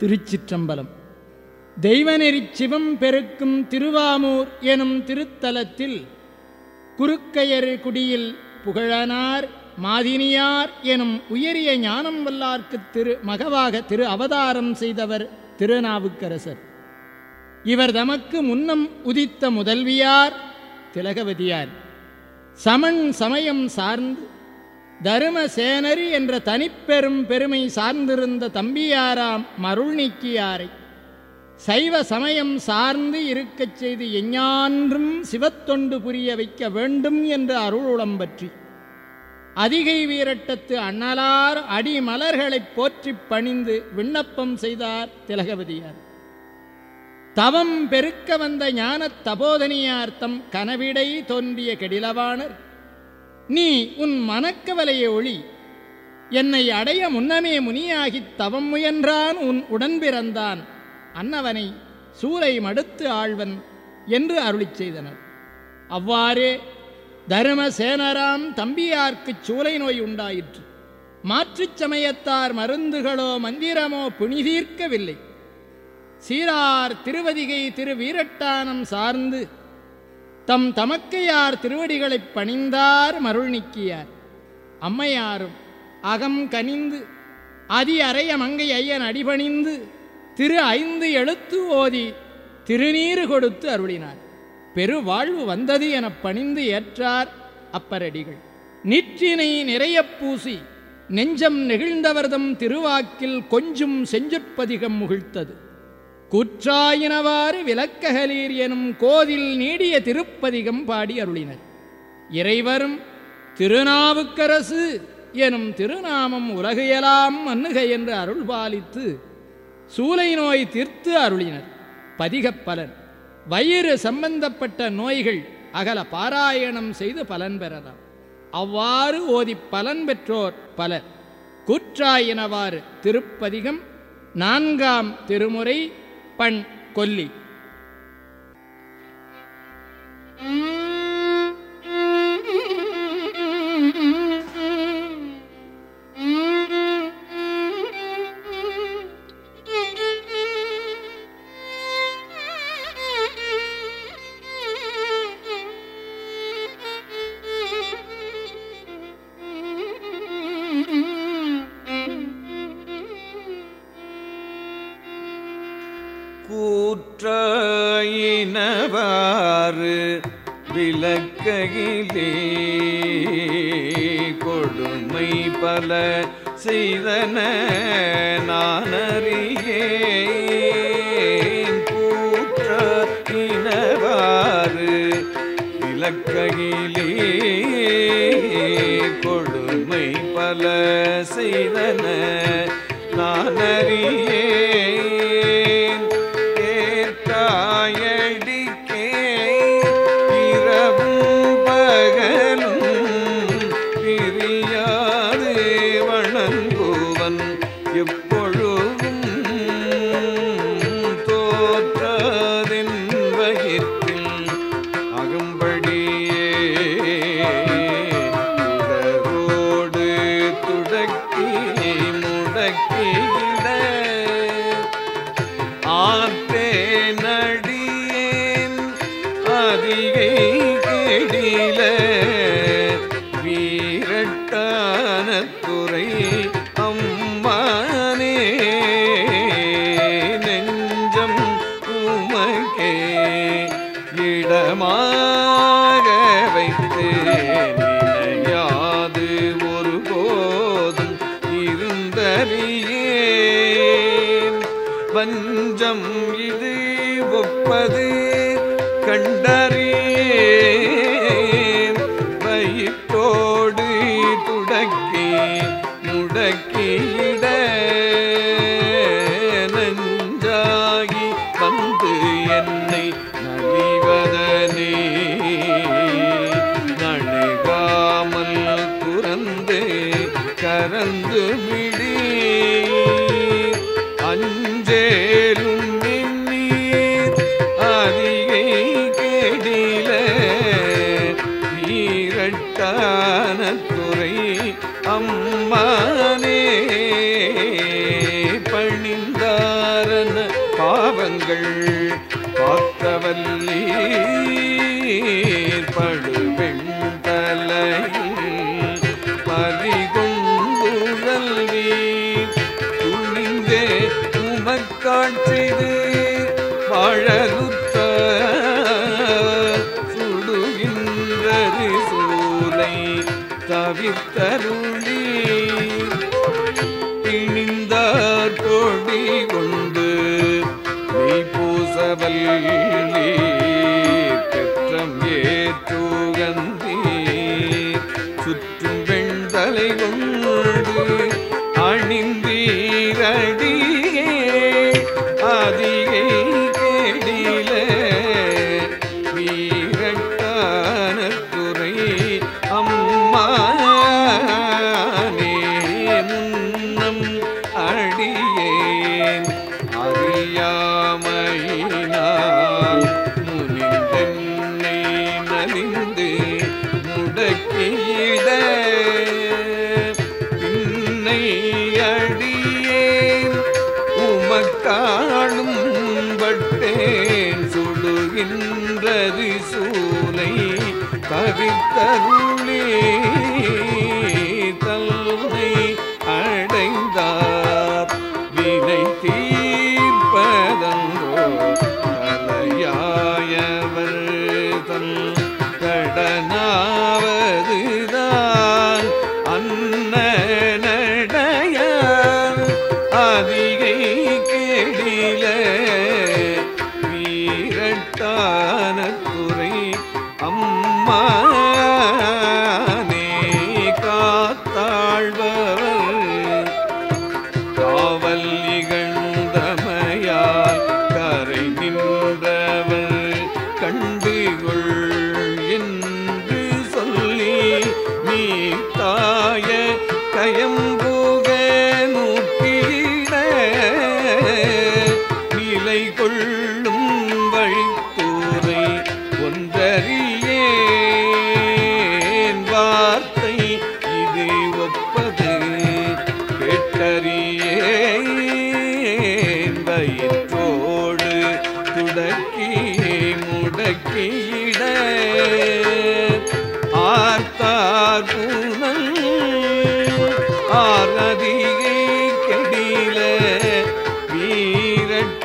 திருச்சிற்றம்பலம். தெய்வநெறிச் சிவம் பெருக்கும் திருவாமூர் எனும் திருத்தலத்தில் குறுக்கையர் குடியில் புகழனார் மாதினியார் எனும் உயரிய ஞானம் வல்லார்க்குத் திரு மகவாக திரு அவதாரம் செய்தவர் திருநாவுக்கரசர். இவர் தமக்கு முன்னம் உதித்த முதல்வியார் திலகவதியார். சமன் சமயம் சார்ந்து தருமசேனரி என்ற தனிப்பெரும் பெருமை சார்ந்திருந்த தம்பியாராம் மருள்நீக்கியாரை சைவ சமயம் சார்ந்து இருக்கச் செய்து எஞ்ஞான்றும் சிவத்தொண்டு புரிய வைக்க வேண்டும் என்ற அருளுளம் பற்றி அதிகை வீரட்டத்து அண்ணலார் அடிமலர்களைப் போற்றிப் பணிந்து விண்ணப்பம் செய்தார் திலகவதியார். தவம் பெருக்க வந்த ஞானத் தபோதனியார்த்தம் கனவிடை தோன்றிய கெடிலவாணர் நீ உன் மனக்கவலையை ஒளி. என்னை அடைய முன்னமே முனியாகித் தவம் முயன்றான் உன் உடன்பிறந்தான் அன்னவனை சூலை மடுத்து ஆழ்வன் என்று அருளிச் செய்தனர். அவ்வாறே தருமசேனராம் தம்பியார்க்குச் சூலை நோய் உண்டாயிற்று. மாற்றுச் சமயத்தார் மருந்துகளோ மந்திரமோ புனிதீர்க்கவில்லை. சீரார் திருவதிகை திரு வீரட்டானம் சார்ந்து தம் தமக்கையார் திருவடிகளைப் பணிந்தார் மருள் நீக்கியார் அம்மையாரும் அகம் கனிந்து அதி அறைய மங்கை ஐயன் அடிபணிந்து திரு ஐந்து எழுத்து ஓதி திருநீறு கொடுத்து அருளினார். பெருவாழ்வு வந்தது எனப் பணிந்து ஏற்றார் அப்பரடிகள். நிற்றினை நிறைய பூசி நெஞ்சம் நெகிழ்ந்தவர்தம் திருவாக்கில் கொஞ்சும் செஞ்சுற்பதிகம் முகிழ்த்தது. குற்றாயினவாறு விளக்ககலீர் எனும் கோதில் நீடிய திருப்பதிகம் பாடி அருளினர். இறைவரும் திருநாவுக்கரசு எனும் திருநாமம் உலகையெல்லாம் மன்னுக என்று அருள்பாலித்து சூலை நோய் தீர்த்து அருளினர். பதிகப் பலன். வயிறு சம்பந்தப்பட்ட நோய்கள் அகல பாராயணம் செய்து பலன் பெறலாம். அவ்வாறு ஓதி பலன் பெற்றோர் பலர். கூற்றாயினவாறு திருப்பதிகம் நான்காம் திருமுறை பண் கொல்லி செய்தன நானறியேன். கூற்றாயினவாறு விளக்கையிலே கொடுமை பல செய்தன நானறியே ஒப்பது கண்டறி ali. ಕರು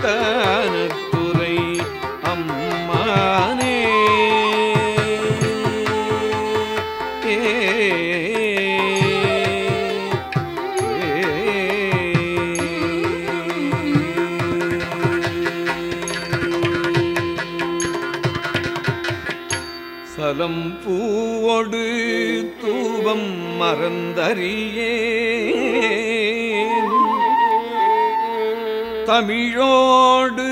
கடற்குறை அம்மானே. சலம் பூவோடு தூபம் மறந்தறியே தமிழோடு.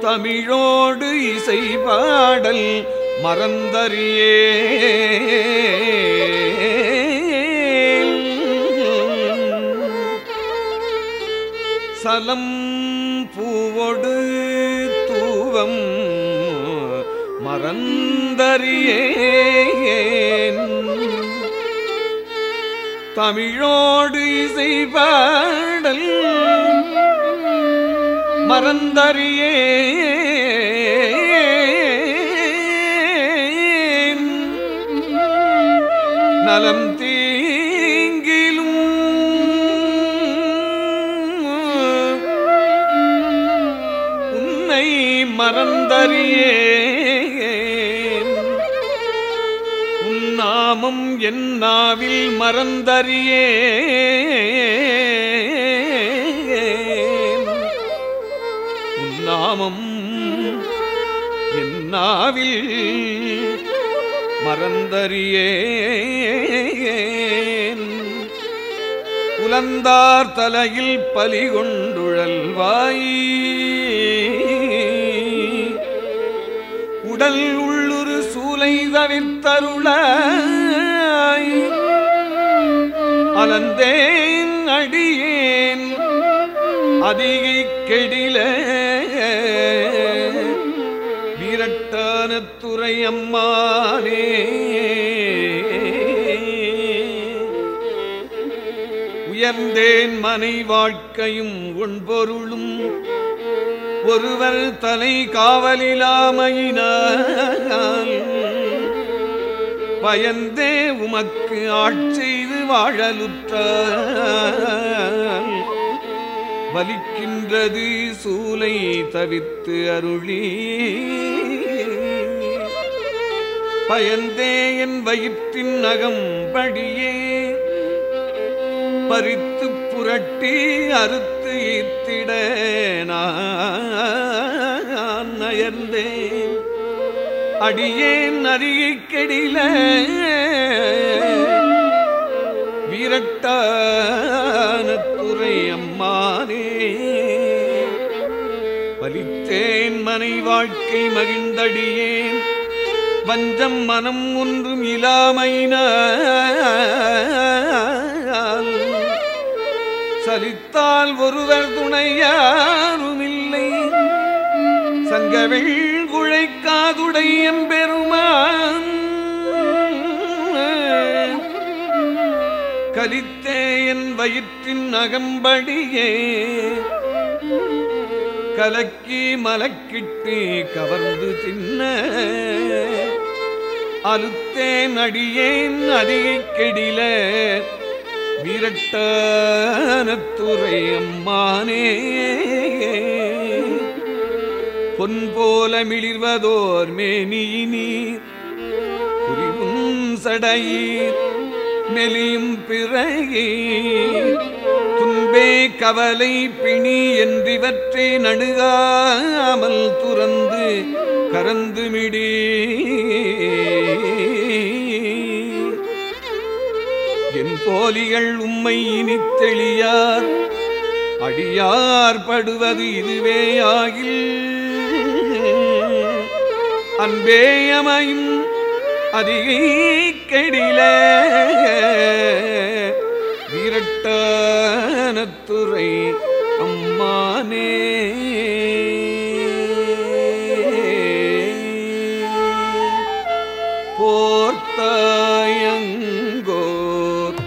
தமிழோடு இசை பாடல் மறந்தறியே சலம் பூவோடு தூவம் பறந்தறியேன் தமிழோடு இசைபாடல் மறந்தறியேன். நலம் தீங்கிலும் உன்னை மறந்தறிய என்னாவில் மறந்தறியே. நாமம் என்னாவில் மறந்தறியே புலந்தார் தலையில் பலி கொண்டுழல்வாய் உடல் உள்ளுரு சூலை தவிர்த்தருள அலந்தேன் அடியேன். அதிகை கெடில. வீரட்டான துறை அம்மானே. உயர்ந்தேன் மனை வாழ்க்கையும் உண்பொருளும் ஒருவர் தலை காவலிலாமையினால். பயந்தே உமக்கு ஆட்சி வாழலுற்ற வலிக்கின்றது சூலை தவித்து அருளி. பயந்தே என் வயிற்றின் நகம்படியே பறித்து புரட்டி அறுத்து ஈத்திட நான் நயர்ந்தேன் அடியேன் அறியை கெடில அம்மானே. பலித்தேன் மனை வாழ்க்கை மகிழ்ந்தடியேன். பஞ்சம் மனம் ஒன்றும் இலாமையினால் சலித்தால் ஒருவர் துணையாருமில்லை. சங்கவில் குழைக்காதுடை பெருமாள் என் அகம்படியே. கலக்கி மலக்கிட்டு கவர்ந்து சின்ன அழுத்தேன் அடியேன் அதிகை கெடில. வீரட்டானத்துறை அம்மானே. பொன் போல மிளிர்வதோர் மேனி நீர் புரிவும் சடையீர். மெலியும் பிறகே. துன்பே கவலை பிணி என்றிவற்றை நடுகாமல் துறந்து கரந்து மிடி என் போலிகள் உம்மை இனித்தெளியார் அடியார் படுவது இதுவே ஆகில். அன்பே அதிகடில அதிகை வீரட்டானத்துறை அம்மானே. போர்த்தாயங்கோர்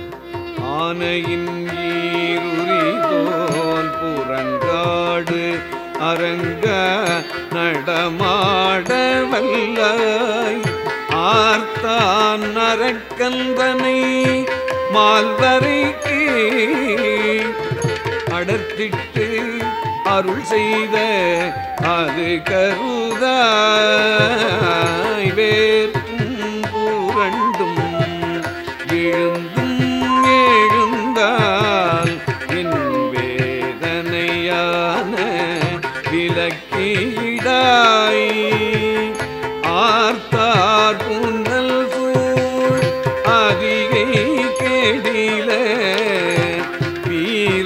ஆனையின் ஈருரிதோல் புறங்காடு அரங்க நடமாட வல்லாய் ஆர்த்தான் நரக்கந்தனை மால்வரைக்கு அடர்த்திட்டு அருள் செய்த அது கருதாய் வேற்று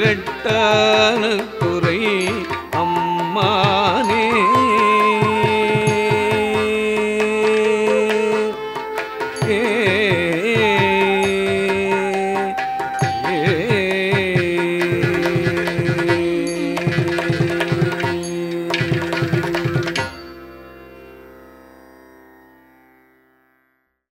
கெடில